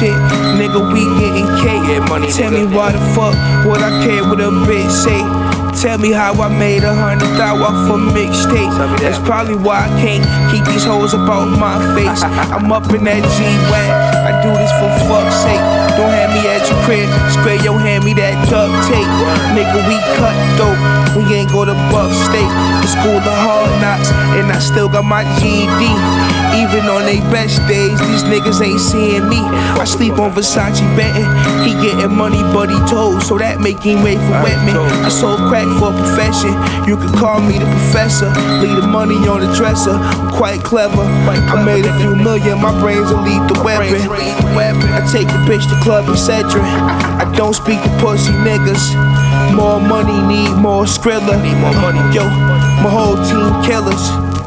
shit. Nigga, we getting cake. Get money, Tell nigga. me why the fuck would I care what a bitch say? Tell me how I made a hundred thousand off a mixtape. That's probably why I can't keep these hoes about my face. I'm up in that G-Wag. I do this for fuck's sake. Don't hand me at your crib. Spray your hand me that duct tape. Nigga, we cut dope. We ain't go to Buff State. The school of hard knocks. And I still got my GED. Even on they best days, these niggas ain't seeing me. I sleep on Versace betting. He getting money, but he told, so that make him wait for wet me. I sold crack for a profession. You could call me the professor. Leave the money on the dresser. Quite clever. I made a few million, my brains will lead the weapon. I take the bitch to club, etc. I don't speak to pussy niggas. More money, need more Skrilla. Need more money. Yo, my whole team killers.